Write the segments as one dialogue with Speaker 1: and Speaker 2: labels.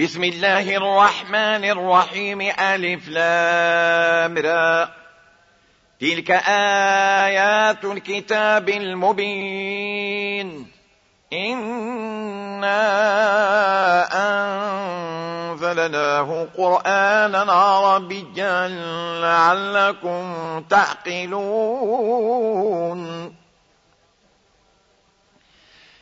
Speaker 1: بسم الله الرحمن الرحيم ألف لام را. تلك آيات الكتاب المبين. إنا أنزلناه قرآنا عربيا لعلكم تعقلون.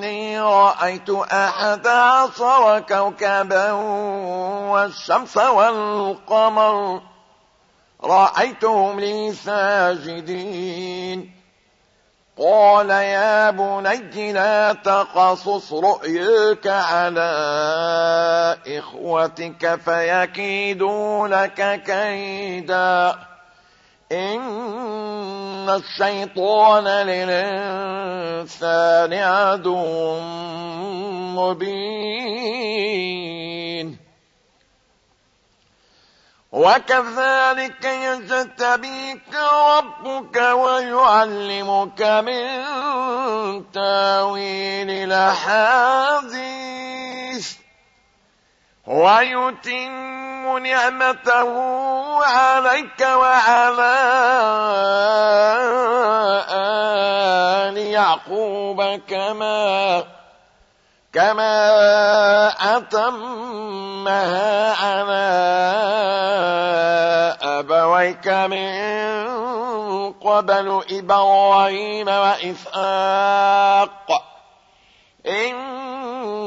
Speaker 1: إني رأيت أحد عصر كوكبا والشمس والقمر رأيتهم لي ساجدين. قال يا بني لا تقصص رؤيك على إخوتك فيكيدوا لك كيدا. الشيطان للإنسان عدو مبين وكذلك يجتبيك ربك ويعلمك من تاويل الأحاديث ويتم نعمته عليك وعلى آل يعقوب كما كما أتمها على أبويك من قبل إبراهيم وإسحاق. إن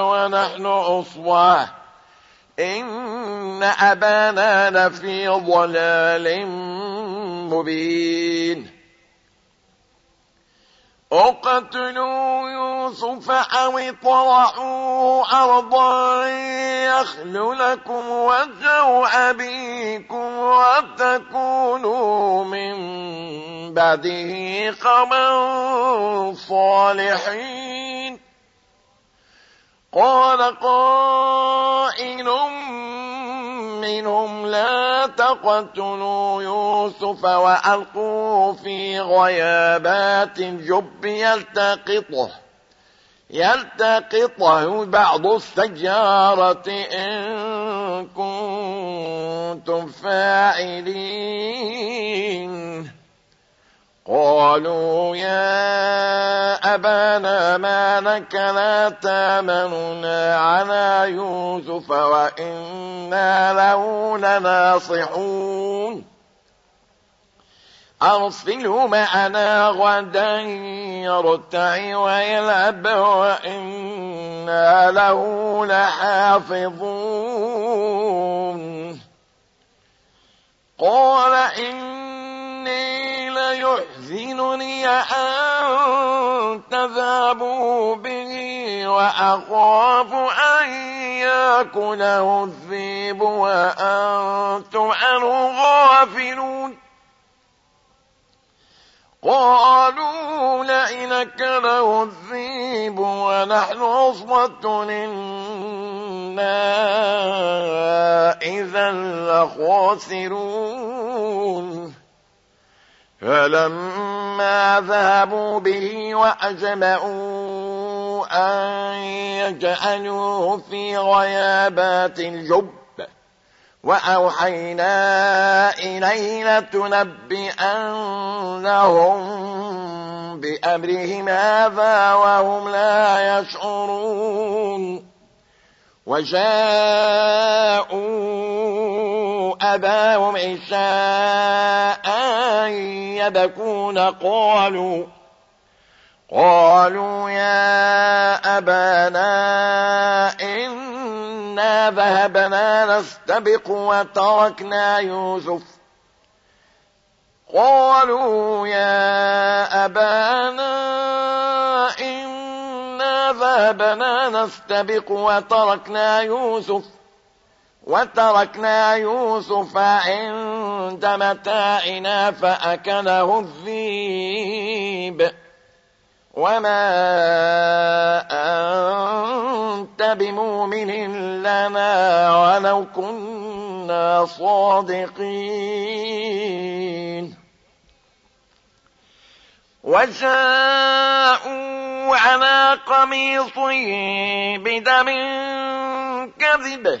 Speaker 1: ونحن عصبة إن أبانا لفي ضلال مبين. اقتلوا يوسف أو اطرحوا أرضا يخل لكم وجه أبيكم وتكونوا من بعده قوما صالحين. قال قائل منهم لا تقتلوا يوسف وألقوا في غيابات الجب يلتقطه يلتقطه بعض السجارة إن كنتم فاعلين. قالوا يا أبانا ما لك لا تامننا على يوسف وإنا له لناصحون. أرسله معنا غدا يرتع ويلعب وإنا له لحافظون. قال إني ليحزنني أن تذهبوا به وأخاف أن يأكله الذيب وأنتم عنه غافلون. قالوا لئن له الذيب ونحن عصبة إنا إذا لخاسرون. فلما ذهبوا به وأجمعوا أن يجعلوه في غيابات الجب وأوحينا إليه لتنبئنهم بأمرهم هذا وهم لا يشعرون. وجاءوا أباهم عشاء يبكون قالوا قالوا يا أبانا إنا ذهبنا نستبق وتركنا يوسف. قالوا يا أبانا إنا ذهبنا نستبق وتركنا يوسف. وتركنا يوسف عند متاعنا فأكله الذيب. وما أنت بمؤمن لنا ولو كنا صادقين. وجاءوا على قميصه بدم كذب.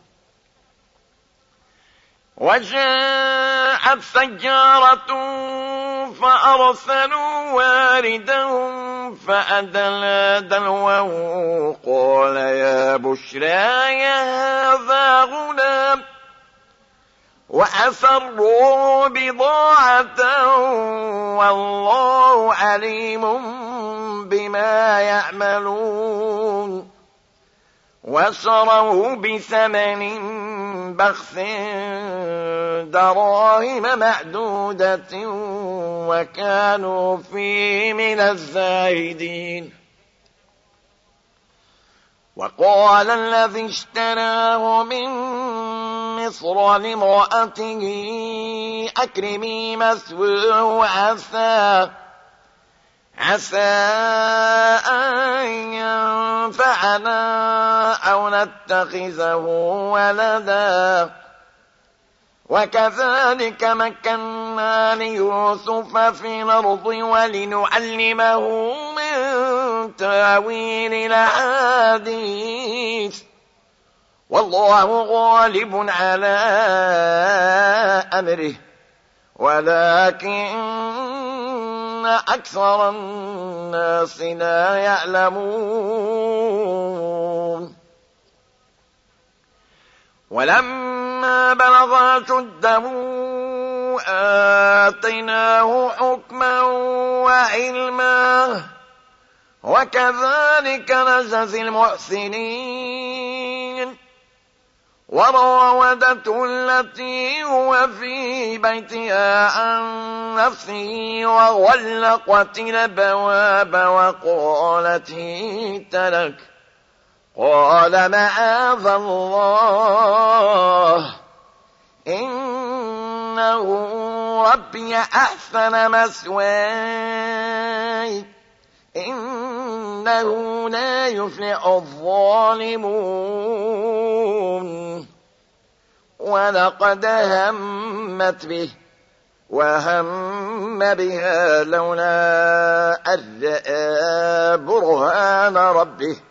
Speaker 1: وجاءت سجارة فأرسلوا واردهم فأدلى دلوه قال يا بشرى يا هذا غلام وأسروا بضاعة والله عليم بما يعملون وشروه بثمن بخس دراهم معدودة وكانوا فيه من الزاهدين. وقال الذي اشتراه من مصر لامرأته أكرمي مثواه عسى عسى أن ينفعنا أو نتخذه ولدا. وكذلك مكنا ليوسف في الأرض ولنعلمه من تأويل الحديث والله غالب على أمره. ولكن أكثر الناس لا يعلمون. ولما بلغ شده آتيناه حكما وعلما وكذلك نجزي المحسنين. وراودته التي هو في بيتها عن نفسه وغلقت الأبواب وقالت هيت لك. قال معاذ الله. إنه ربي أحسن مسواي. إنه لا يفلح الظالمون. ولقد همت به وهم بها لولا أن برهان ربه.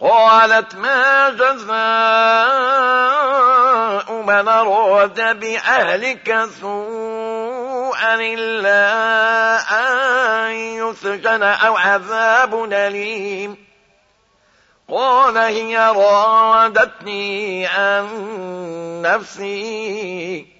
Speaker 1: قالت ما جزاء من أراد بأهلك سوءا إلا أن يسجن أو عذاب أليم. قال هي راودتني عن نفسي.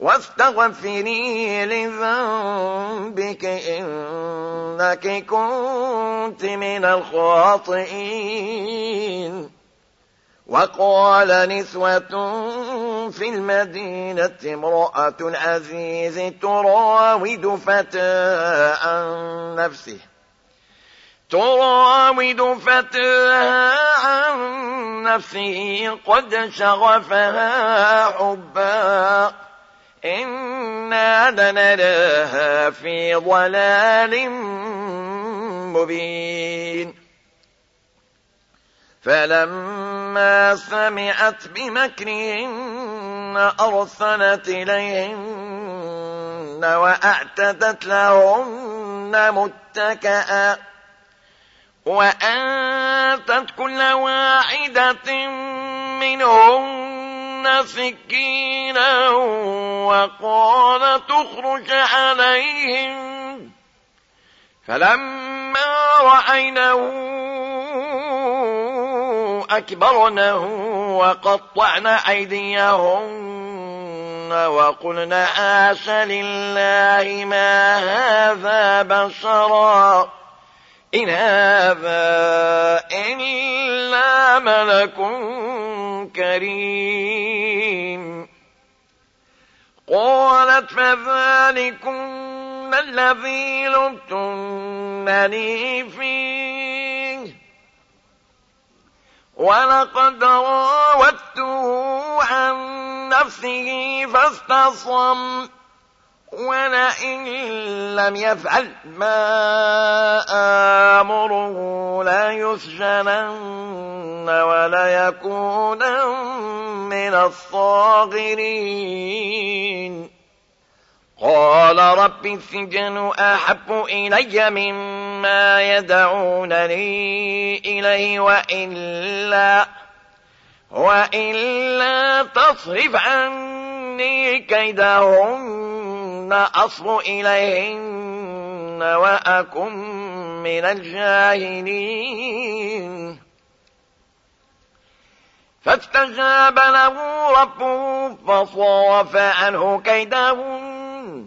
Speaker 1: واستغفري لذنبك إنك كنت من الخاطئين. وقال نسوة في المدينة امرأة العزيز تراود فتاة عن نفسه. تراود فتاها عن نفسه قد شغفها حبا. إنا لنراها في ضلال مبين فلما سمعت بمكرهن أرسلت إليهن وأعتدت لهن متكأ وآتت كل واحدة منهن سكينا وقال تخرج عليهم فلما رأينه أكبرنه وقطعن أيديهن وقلن آس لله ما هذا بشرا إن هذا إلا ملك كريم. قالت فذلكم الذي لبتنني فيه. ولقد راودته عن نفسه فاستصم ولئن لم يفعل ما آمره لا يسجنن وليكونا من الصاغرين قال رب السجن أحب إلي مما يدعونني إليه وإلا وإلا تصرف عني كيدهن أصر إليهن وأكن من الجاهلين. فاستجاب له ربه فصرف عنه كيدهن.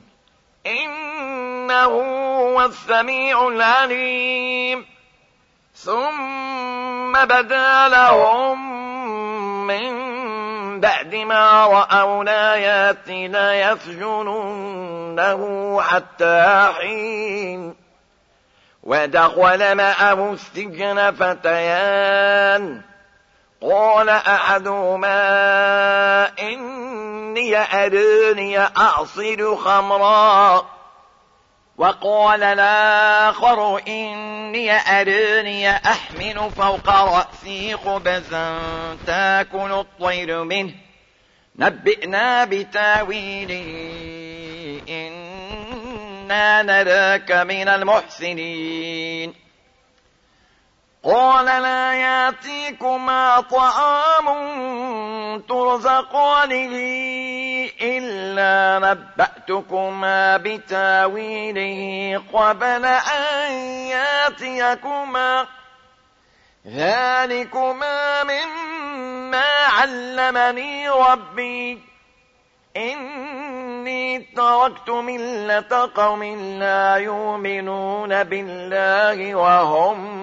Speaker 1: إنه هو السميع العليم. ثم بدا لهم من بعد ما رأوا الآيات ليسجننه حتى حين ودخل معه السجن فتيان. قال أحدهما إني أراني أعصر خمرا. وقال الآخر إني أراني أحمل فوق رأسي خبزا تاكل الطير منه. نبئنا بتاويله إنا نراك من المحسنين. قال لا ياتيكما طعام ترزقانه إلا نبأتكما بتاويله قبل أن ياتيكما. ذلكما مما علمني ربي. إني تركت ملة قوم لا يؤمنون بالله وهم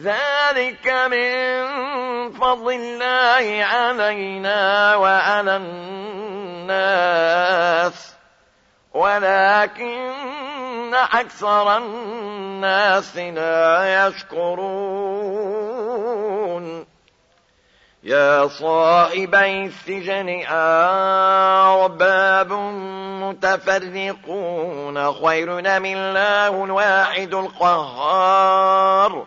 Speaker 1: ذلك من فضل الله علينا وعلى الناس. ولكن أكثر الناس لا يشكرون. يا صاحبي السجن أرباب متفرقون خير من الله الواحد القهار.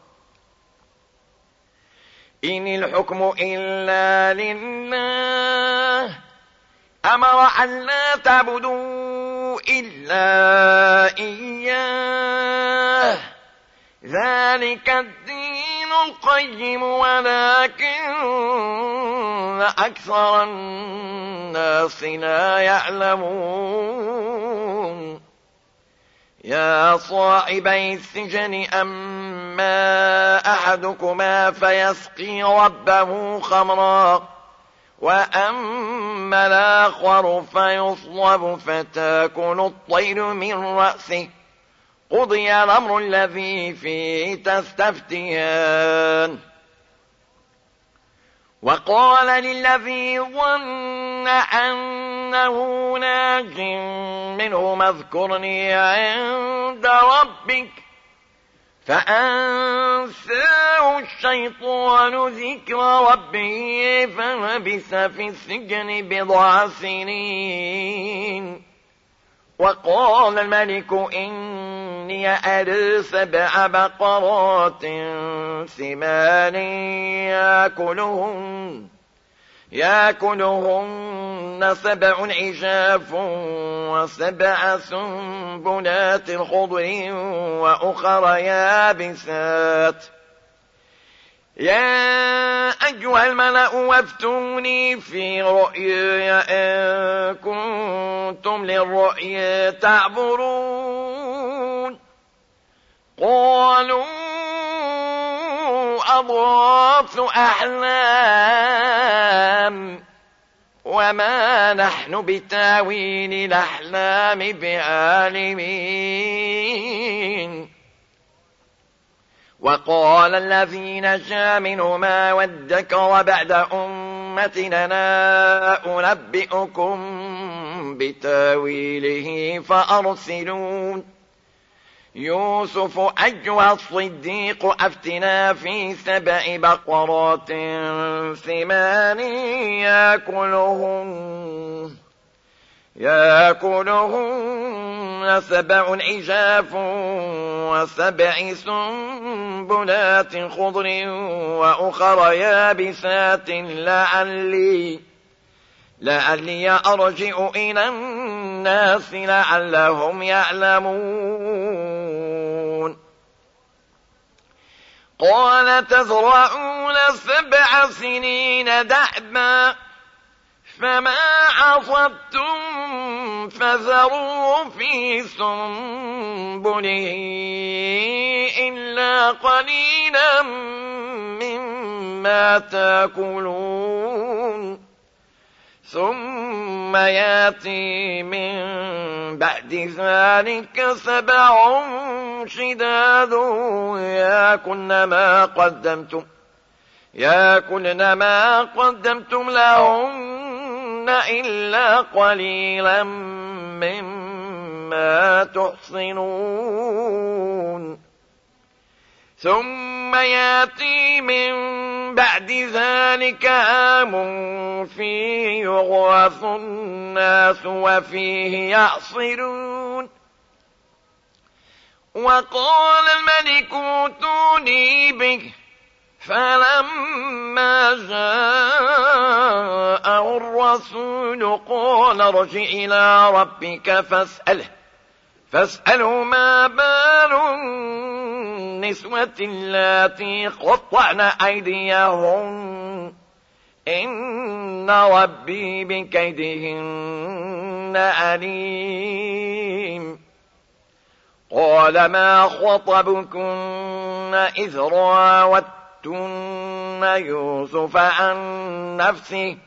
Speaker 1: إن الحكم إلا لله. أمر أن لا تعبدوا إلا إياه. ذلك الدين القيم ولكن أكثر الناس لا يعلمون. يا صاحبي السجن أما أحدكما فيسقي ربه خمرا وأما الآخر فيصلب فتاكل الطير من رأسه. قضي الأمر الذي فيه تستفتيان. وقال للذي ظن أنه ناج منه اذكرني عند ربك. فأنساه الشيطان ذكر ربه فلبس في السجن بضع سنين. وقال الملك إني أرى سبع بقرات ثمان يأكلهن. ياكلهن سبع عجاف وسبع سنبلات خضر وأخر يابسات. يا أيها الملأ وافتوني في رؤيا إن كنتم للرؤيا تعبرون. قالوا أضغاث أحلام. وما نحن بتاويل الأحلام بعالمين. وقال الذين جاء منهما وادكر بعد أمتنا أنبئكم بتاويله فأرسلون. يوسف أيها الصديق أفتنا في سبع بقرات ثمان يأكلهن سبع عجاف وسبع سنبلات خضر وأخر يابسات لعلي لعلي أرجع إلى الناس لعلهم يعلمون. قال تزرعون سبع سنين دأبا فما عصبتم فذروا في سنبله إلا قليلا مما تأكلون. ثم ياتي من بعد ذلك سبع شداد ياكلن ما قدمتم ياكلن ما قدمتم لهن إلا قليلا مما تحصنون ثم ياتي من بعد ذلك عام فيه يغوث الناس وفيه يعصرون. وقال الملك اوتوني به فلما جاءه الرسول قال ارجع إلى ربك فاسأله فاسألوا ما بال النسوة اللاتي قطعن أيديهن إن ربي بكيدهن أليم قال ما خطبكن إذ راوتن يوسف عن نفسه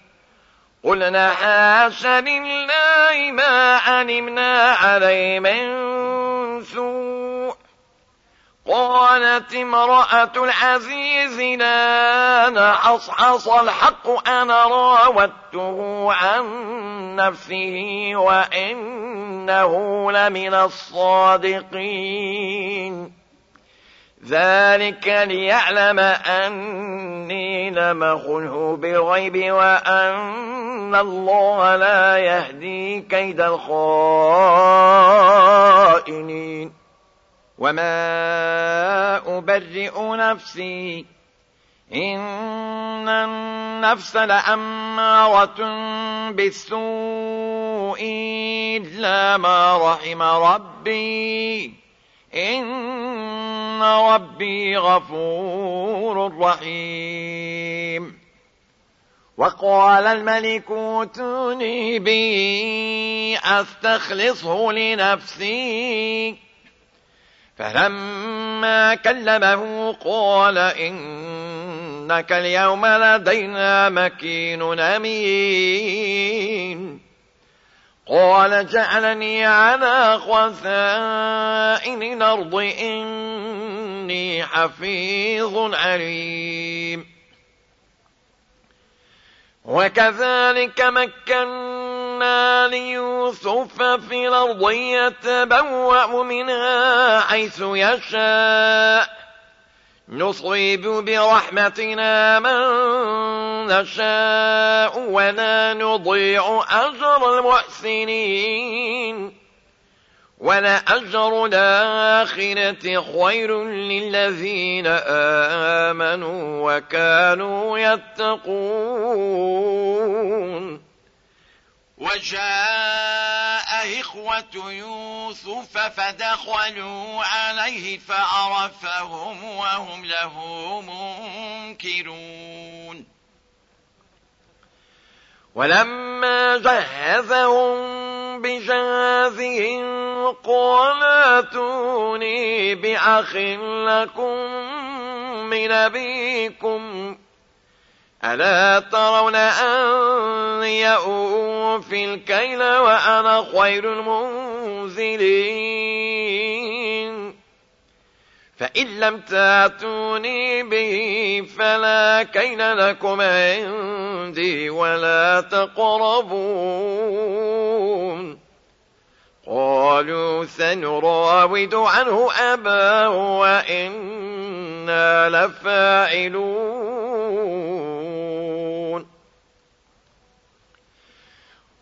Speaker 1: قلنا حاش لله ما علمنا عليه من سوء قالت امرأة العزيز لا نحصحص الحق أنا راودته عن نفسه وإنه لمن الصادقين. ذلك ليعلم أني لم أخنه بالغيب وأن الله لا يهدي كيد الخائنين. وما أبرئ نفسي إن النفس لأمارة بالسوء إلا ما رحم ربي إن ربي غفور رحيم وقال الملك اوتوني بي أستخلصه لنفسي فلما كلمه قال إنك اليوم لدينا مكين أمين. قال جعلني على خزائن الأرض إني حفيظ عليم. وكذلك مكنا ليوسف في الأرض يتبوأ منها حيث يشاء نصيب برحمتنا من نشاء ولا نضيع أجر المحسنين ولأجر الآخرة خير للذين آمنوا وكانوا يتقون وجاء إخوة يوسف فدخلوا عليه فعرفهم وهم له منكرون. ولما جهزهم بجهازهم قال أتوني بأخ لكم من أبيكم؟ ألا ترون أني أوفي الكيل وأنا خير المنزلين؟ فإن لم تاتوني به فلا كيل لكم عندي ولا تقربون. قالوا سنراود عنه أباه وإنا لفاعلون.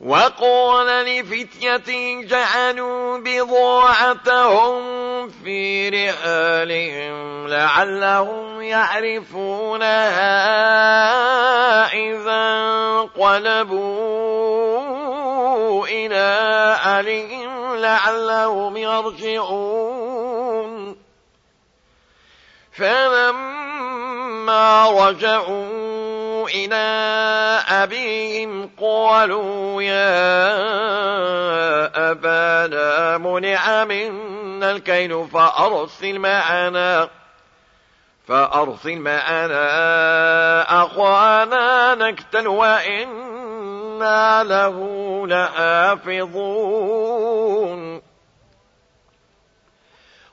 Speaker 1: وقال لفتية جعلوا بضاعتهم في رحالهم لعلهم يعرفونها إذا انقلبوا إلى أهلهم لعلهم يرجعون. فلما رجعوا إلى أبيهم قالوا يا أبانا منع منا الكيل فأرسل معنا فأرسل معنا أخوانا نكتل وإنا له لحافظون.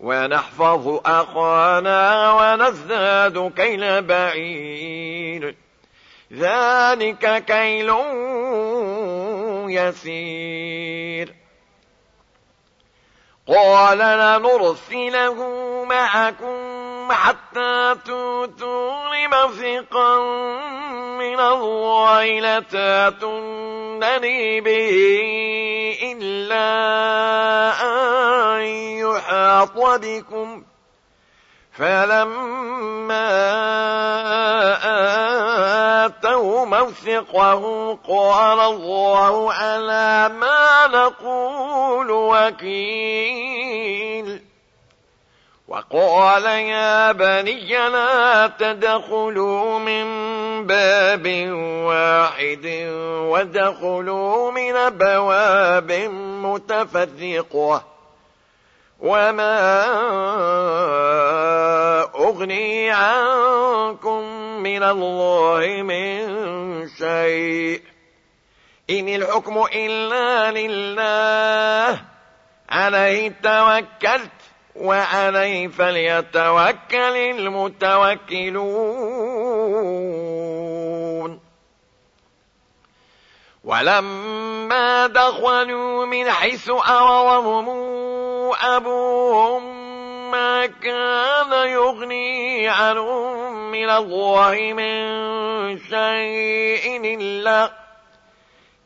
Speaker 1: ونحفظ أخانا ونزداد كيل بعير. ذلك كيل يسير. قال لنرسله معكم حتى توتون موثقا الله لتاتونني به إلا أن يحاط بكم فلما آتوا موثقه قال الله على ما نقول وكيل وقال يا بني لا تدخلوا من باب واحد ودخلوا من بواب متفرقة. وما أغني عنكم من الله من شيء. إن الحكم إلا لله. عليه توكلت. وعليه فليتوكل المتوكلون ولما دخلوا من حيث أرضهم أبوهم ما كان يغني عنهم من الله من شيء إلا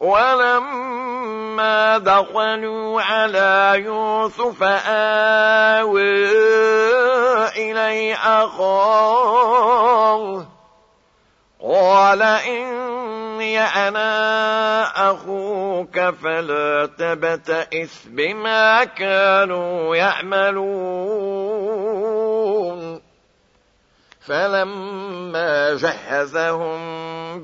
Speaker 1: ولما دخلوا على يوسف آوى إليه أخاه قال إني أنا أخوك فلا تبتئس بما كانوا يعملون. فلما جهزهم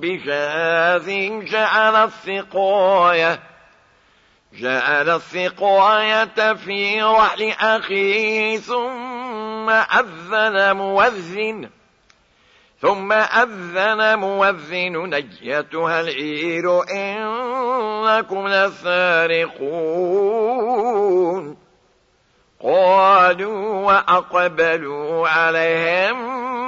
Speaker 1: بجهاز جعل السقاية جعل السقاية في رحل أخيه ثم أذن موذن ثم أذن موذن نجيتها العير إنكم لسارقون. قالوا وأقبلوا عليهم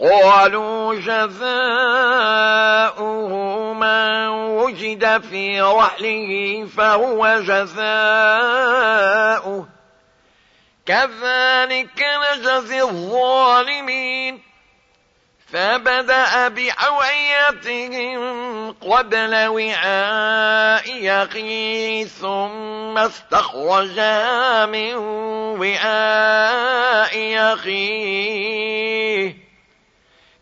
Speaker 1: قالوا جزاؤه من وجد في رحله فهو جزاؤه. كذلك نجزي الظالمين. فبدأ بأوعيتهم قبل وعاء يخي ثم استخرجها من وعاء يخيه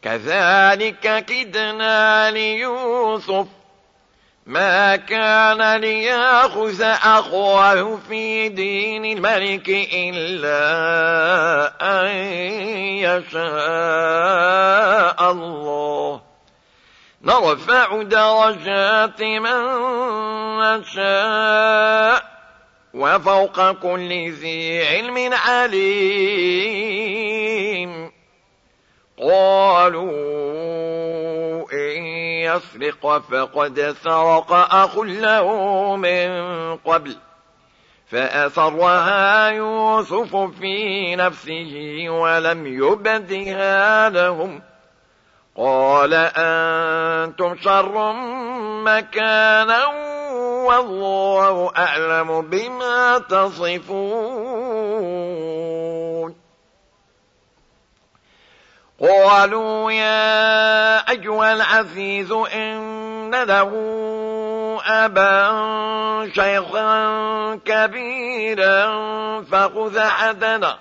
Speaker 1: كذلك كدنا ليوسف ما كان ليأخذ أخوه في دين الملك إلا أن يشاء الله. نرفع درجات من نشاء وفوق كل ذي علم عليم. قالوا إن يسرق فقد سرق أخ له من قبل فأثرها يوسف في نفسه ولم يبدها لهم قال أنتم شر مكانا والله أعلم بما تصفون قالوا يا أيها العزيز إن له أبا شيخا كبيرا فخذ عدنا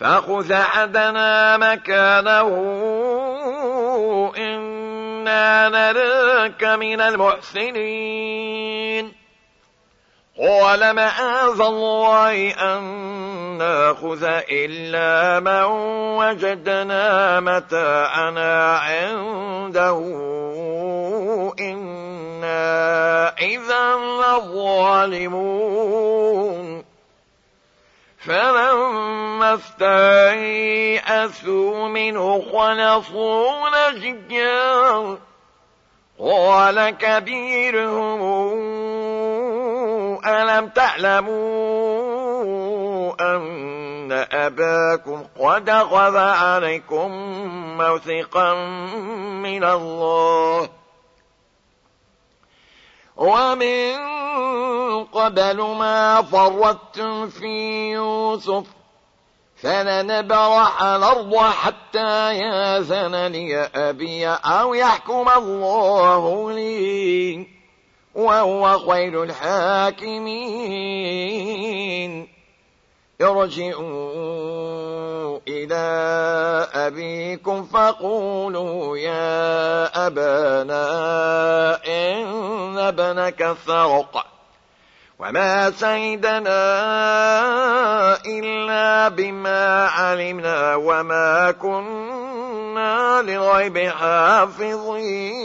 Speaker 1: فخذ عدنا مكانه إنا نراك من المحسنين. قال معاذ الله أن ناخذ إلا من وجدنا متاعنا عنده إنا إذا لظالمون فلما استيئسوا منه خلصوا نجيا قال كبيرهم ألم تعلموا أن أباكم قد غض عليكم موثقا من الله ومن قبل ما فرطتم في يوسف فلنبرح الأرض حتى ياذن لي أبي أو يحكم الله لي وهو خير الحاكمين. ارجعوا إلى أبيكم فقولوا يا أبانا إن ابنك سرق وما سيدنا إلا بما علمنا وما كنا لغيب حافظين.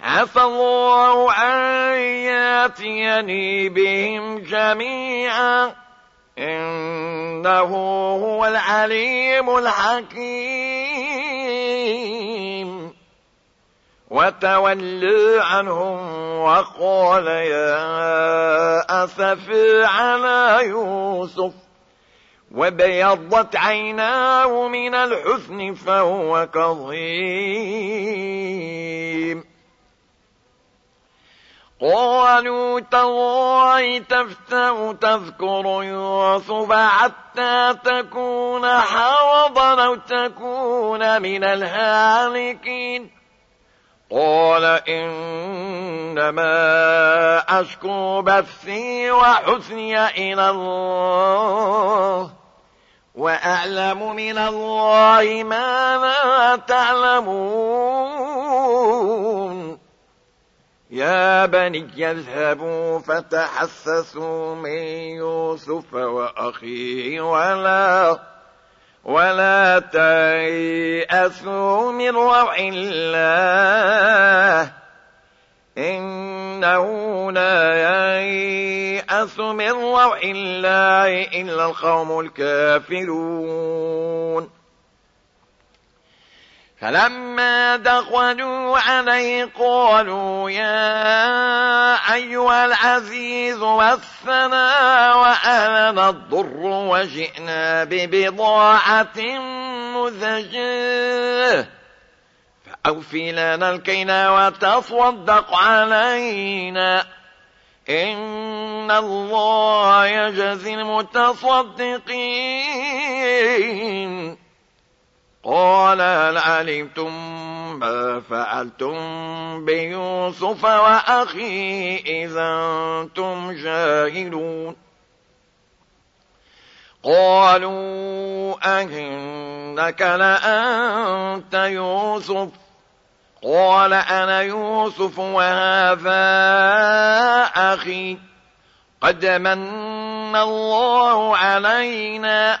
Speaker 1: عفى الله أن يأتيني بهم جميعا. إنه هو العليم الحكيم. وتولى عنهم وقال يا أسف على يوسف. وبيضت عيناه من الحزن فهو كظيم. قالوا تالله تفتأ تذكر يوسف حتى تكون حرضا أو تكون من الهالكين. قال إنما أشكو بثي وحسني إلى الله وأعلم من الله ما لا تعلمون. يا بني يذهبوا فتحسسوا من يوسف وأخيه ولا ولا تيأسوا من روح الله. إنه لا ييأس من روح الله إلا القوم الكافرون. فلما دخلوا عليه قالوا يا أيها العزيز مسنا وأهلنا الضر وجئنا ببضاعة مزجاة. فأوفي لنا الكيل وتصدق علينا. إن الله يجزي المتصدقين. قال هل علمتم ما فعلتم بيوسف وأخيه إذا أنتم جاهلون؟ قالوا أهنك لأنت يوسف؟ قال أنا يوسف وهذا أخي. قد من الله علينا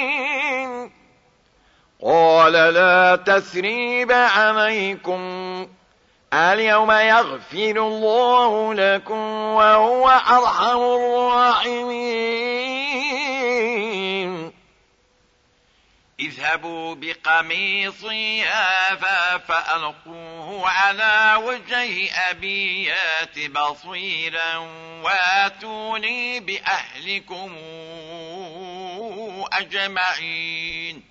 Speaker 1: قال لا تسريب عليكم اليوم يغفر الله لكم وهو أرحم الراحمين. اذهبوا بقميصي هذا فألقوه على وجه أبيات بصيرا وآتوني بأهلكم أجمعين.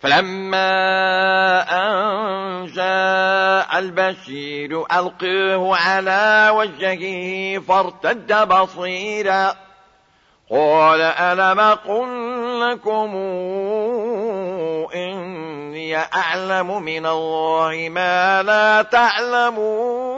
Speaker 1: فلما أن جاء البشير ألقيه على وجهه فارتد بصيرا. قال ألم قل لكم إني أعلم من الله ما لا تعلمون؟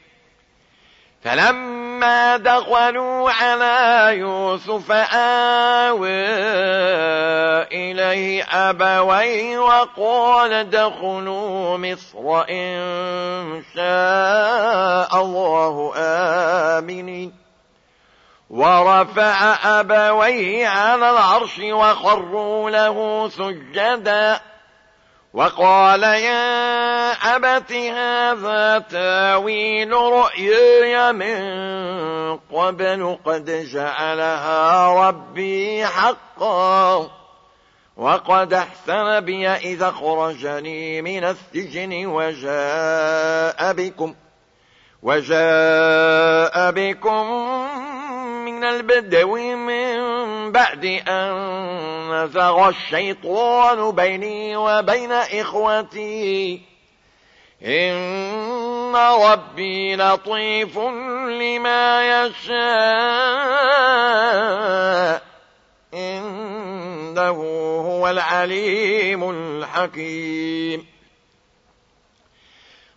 Speaker 1: فلما دخلوا على يوسف آوى إليه أبويه وقال دخلوا مصر إن شاء الله آمنين. ورفع أبويه على العرش وخروا له سجداً. وقال يا أبت هذا تاويل رؤياي من قبل قد جعلها ربي حقا وقد أحسن بي إذا خرجني من السجن وجاء بكم وجاء بكم من البدو من بعد أن نزغ الشيطان بيني وبين إخوتي. إن ربي لطيف لما يشاء. إنه هو العليم الحكيم.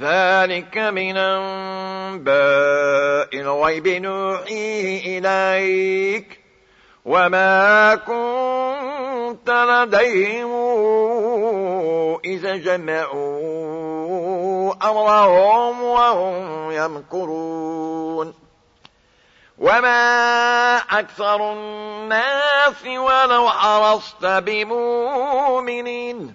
Speaker 1: ذلك من أنباء الغيب نوحيه إليك وما كنت لديهم إذا جمعوا أمرهم وهم يمكرون وما أكثر الناس ولو حرصت بمؤمنين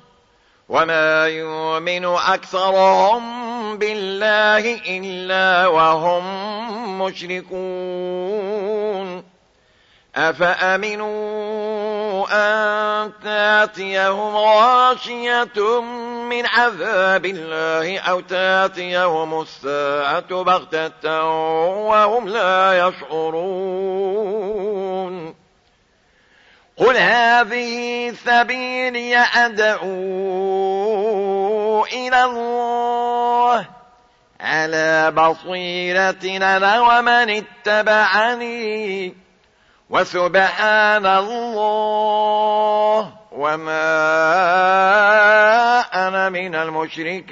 Speaker 1: وما يؤمن أكثرهم بالله إلا وهم مشركون أفأمنوا أن تاتيهم غاشية من عذاب الله أو تاتيهم الساعة بغتة وهم لا يشعرون قل هذه سبيلي أدعو إلى الله على بصيرتنا ومن اتبعني وسبحان الله وما أنا من المشركين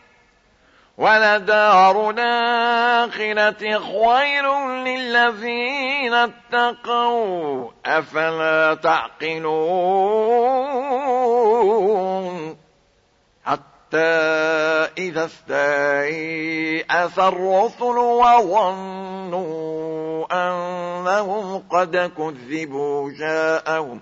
Speaker 1: ولدار الآخرة خير للذين اتقوا. أفلا تعقلون؟ حتى إذا استيأس الرسل وظنوا أنهم قد كذبوا جاءهم